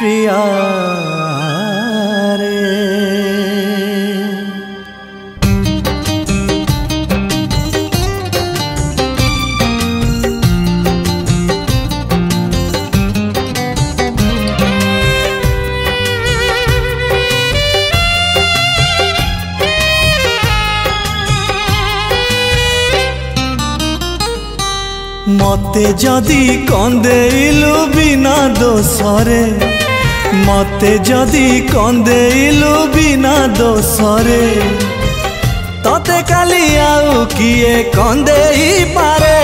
প্রিয়া মতে যদি কন্দেইলু বিনা দোষরে মতে যদি কন্দেইলু বিনা দোষরে ততে কালি আউ কিয়ে কন্দেই পারে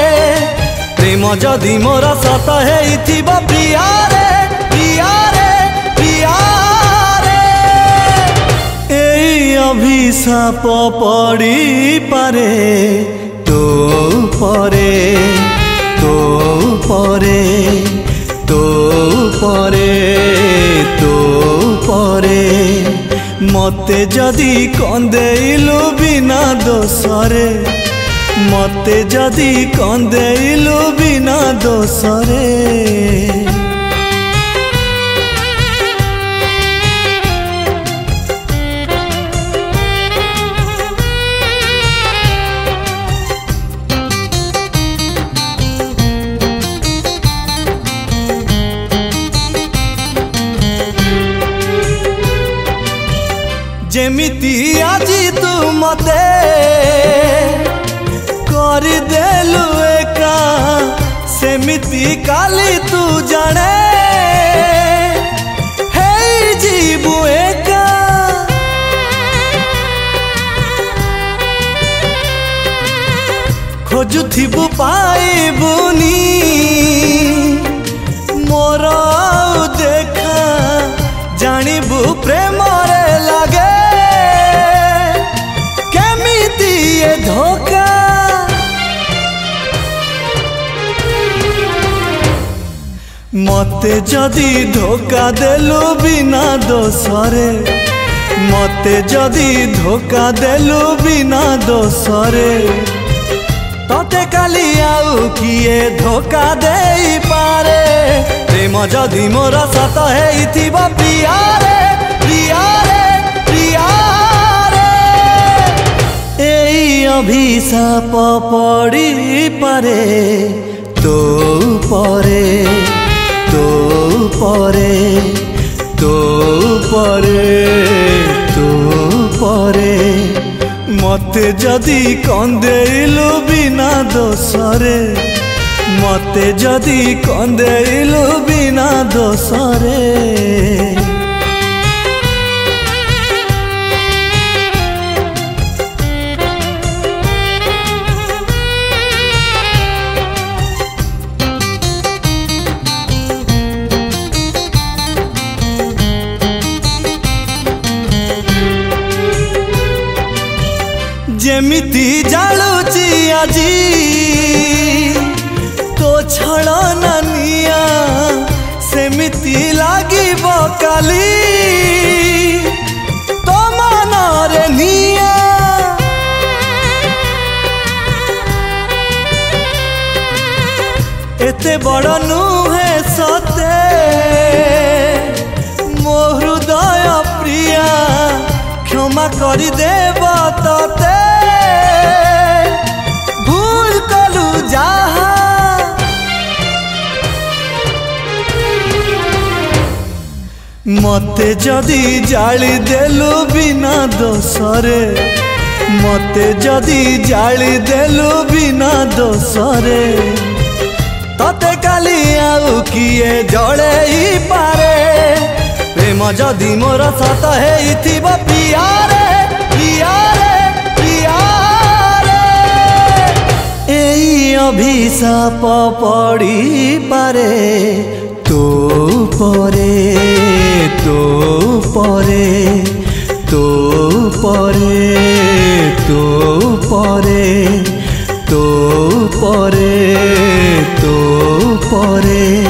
প্রেম যদি মোর সত হেইথিব প্রিয়ারে প্রিয়ারে প্রিয়ারে এই অভিশাপ পড়ি পারে তো পরে তো পরে মতে যদি কন্দে ইলু বিনা দোসরে মতে যদি কন্দে ইলু বিনা দোসরে जेमती आज तू मत करदेलु एका सेमती काली तू जाने हे जीबु खोजु মতে যদি ধোকা দেলু বিনা দোষরে মতে যদি ধোকা দেলু বিনা দোষরে তোতে কালি আউ কিয়ে ধোকা দেই পারে প্রেম যদি মোর সত হেইথিব প্রিয়ারে প্রিয়ারে প্রিয়ারে এই অভিশাপ পড়ি পারে তো পরে তো পরে তো পরে তো পরে মতে যদি কন্দেইলু বিনা দোষরে মতে যদি কন্দেইলু বিনা দোষরে ପ୍ରୀତି ଜାଳୁଛି ଆଜି ତୋ ଛଳ ନାନିଆ ସେମିତି ଲାଗିବ କାଲି ତୋ ମନରେ ନିଆ ଏତେ ବଡ଼ ନୁହେଁ ସତେ ମୋ ହୃଦୟ ପ୍ରିୟା ক্ষমা করে দেব তোতে মতে যদি জালি দেলু বিনা দোষরে মতে যদি জালি দেলু বিনা দোষরে ততে কালি আউ কিয়ে জড়েই পারে প্রেম যদি মোর সত হইথিব পিয়ারে পিয়ারে পিয়ারে এই অভিশাপ পড়ি পারে তো পরে পরে তো পরে তো পরে তো পরে তো পরে